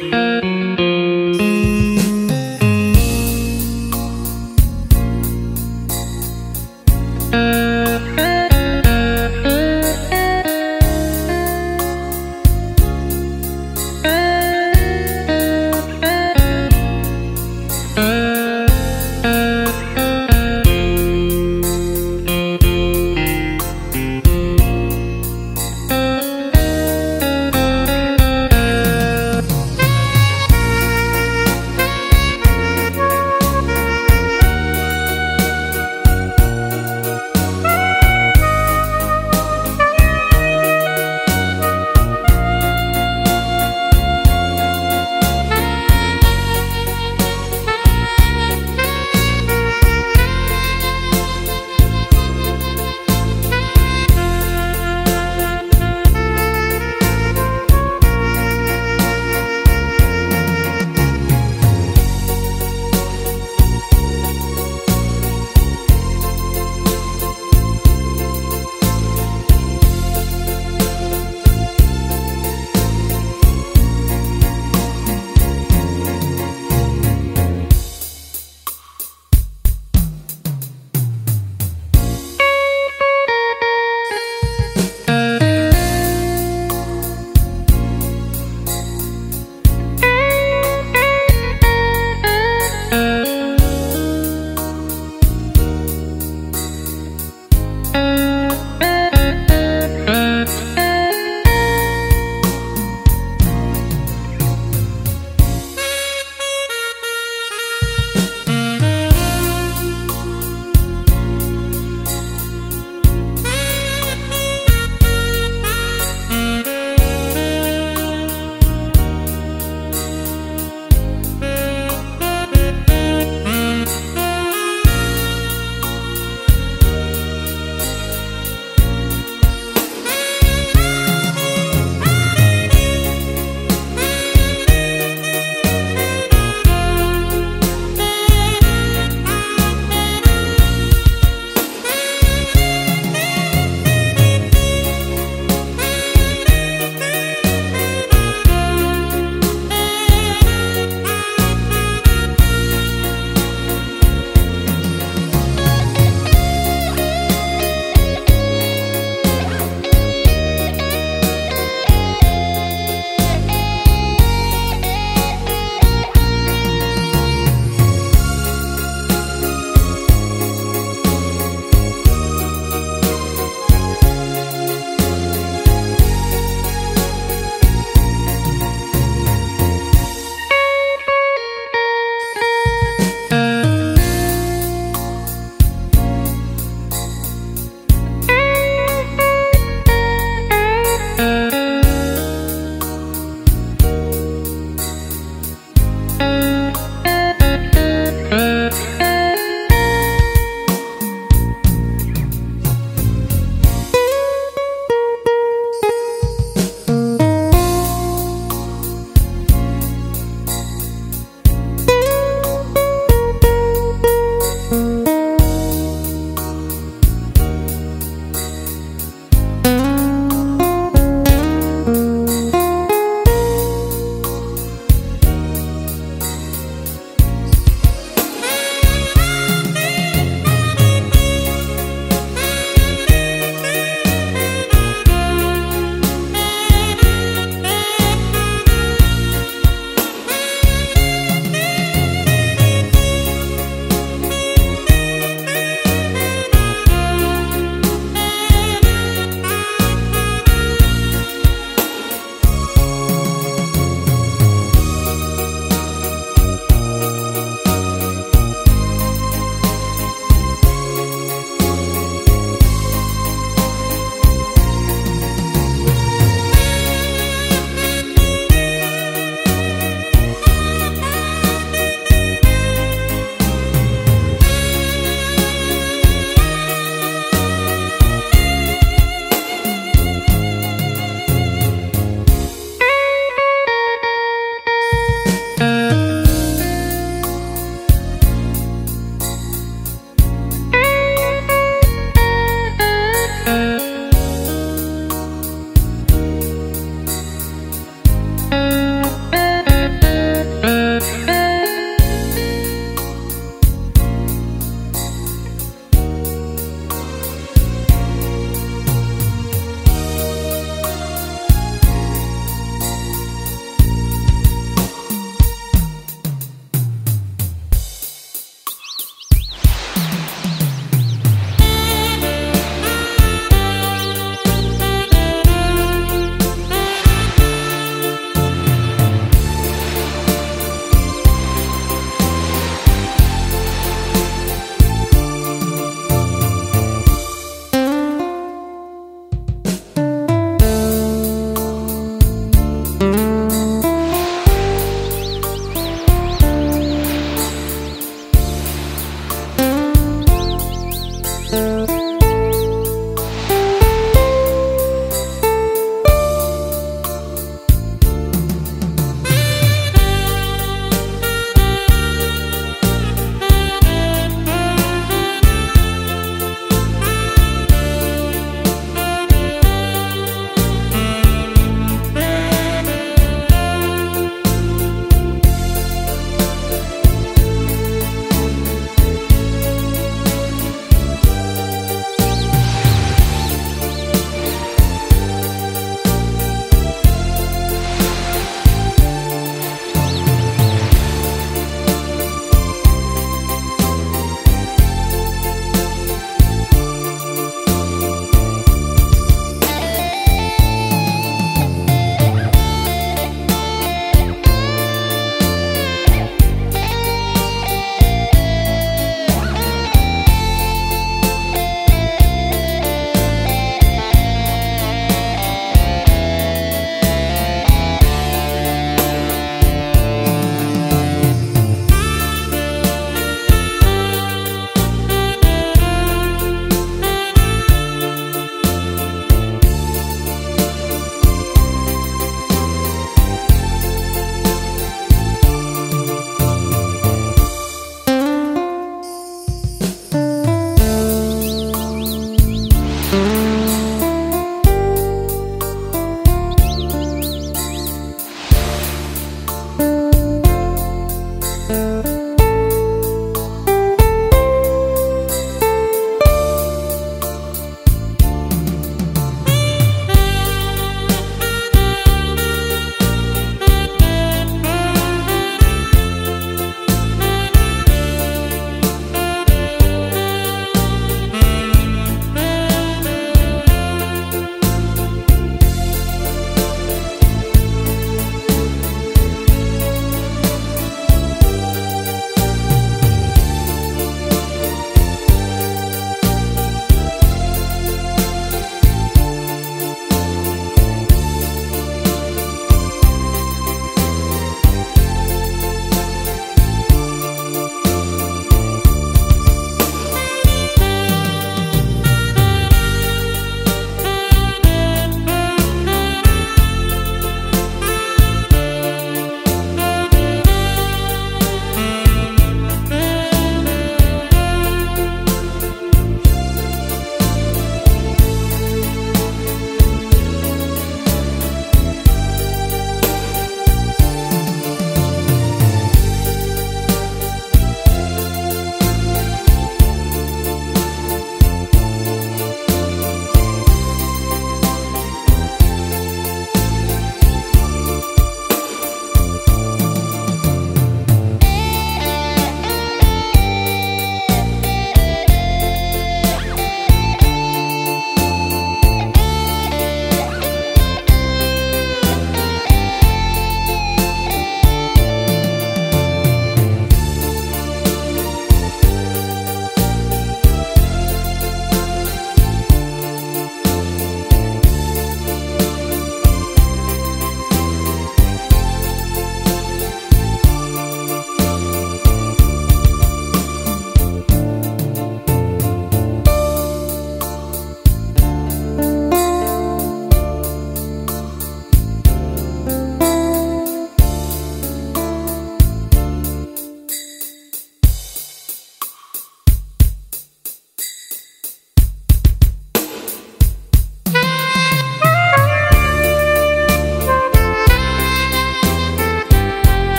Música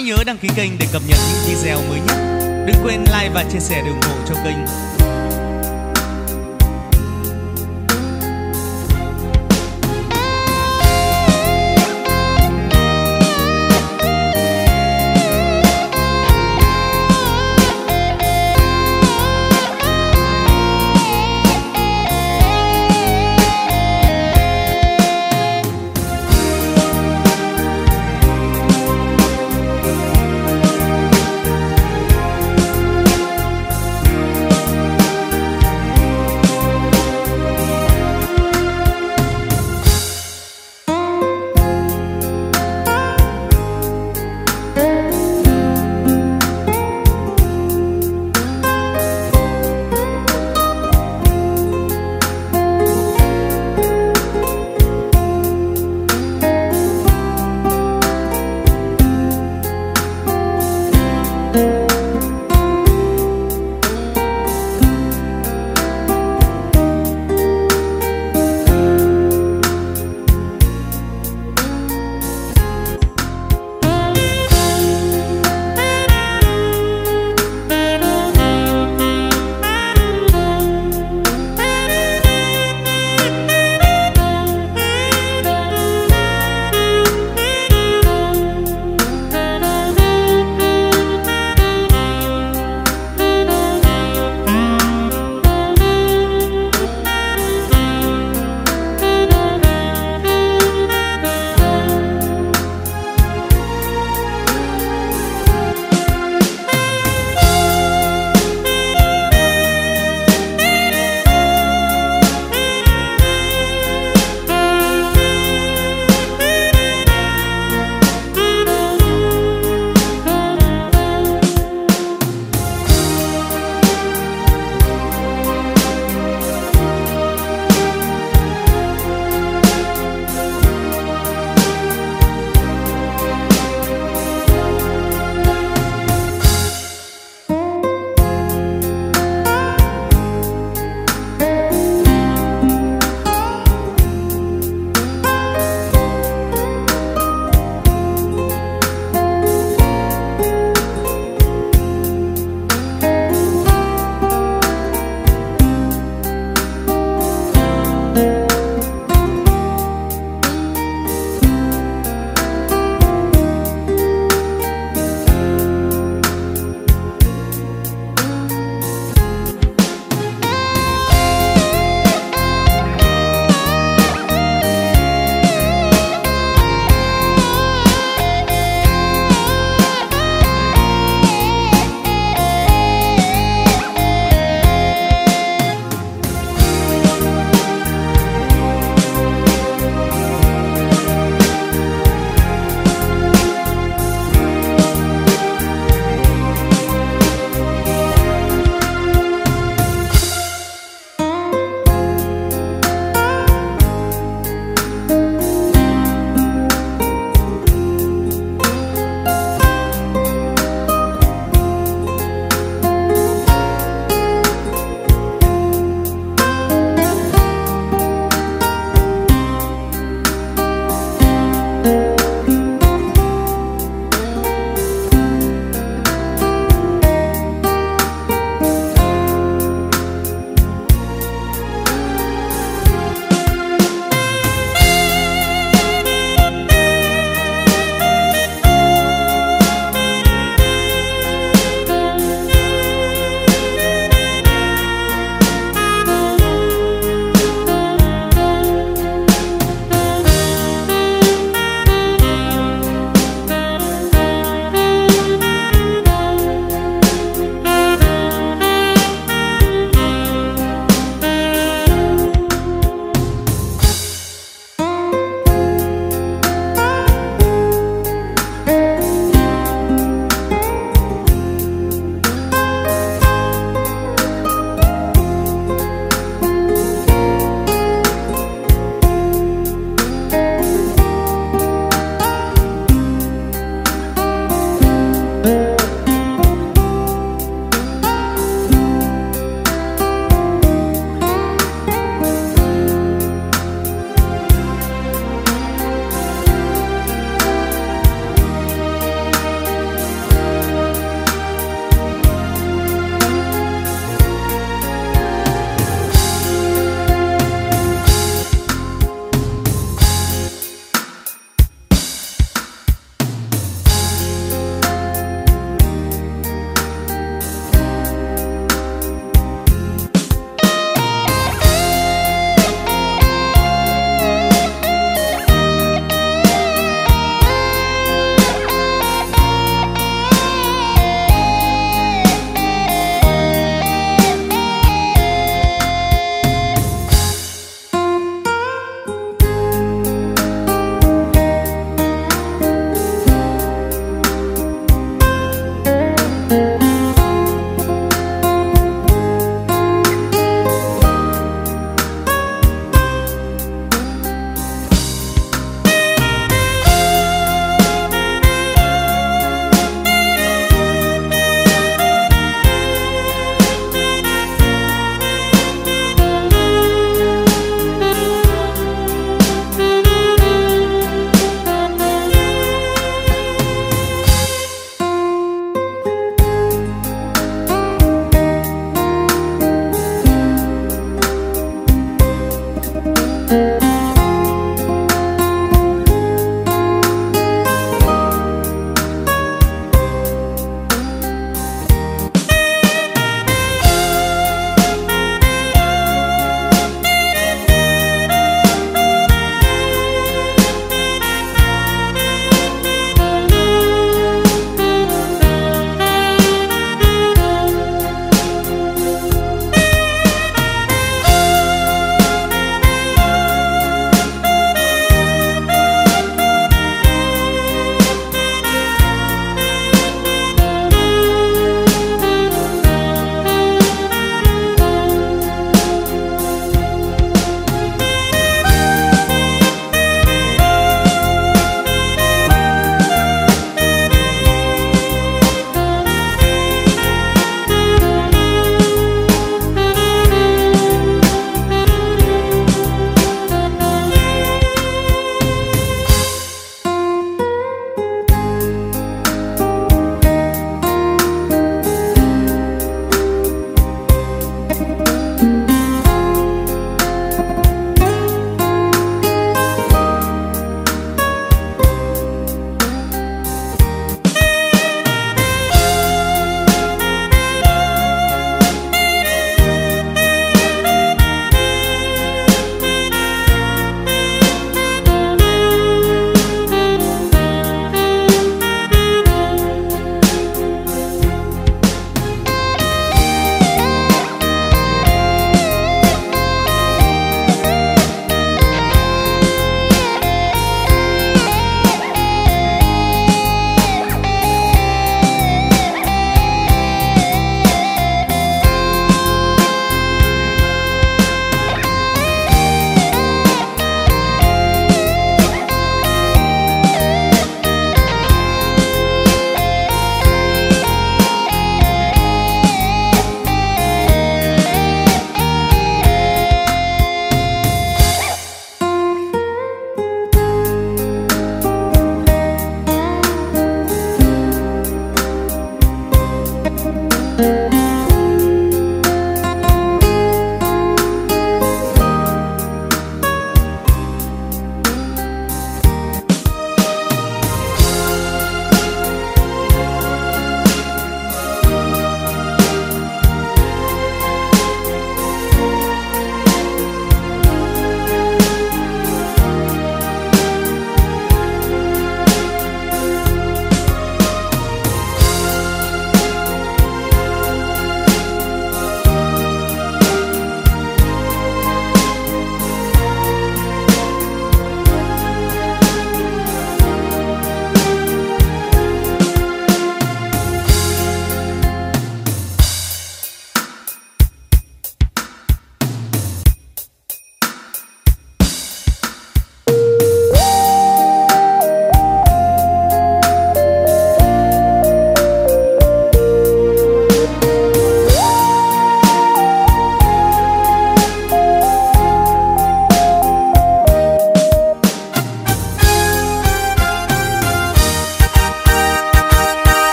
Hãy nhớ đăng ký kênh để cập nhật những video mới nhất. Đừng quên like và chia sẻ để ủng hộ cho kênh.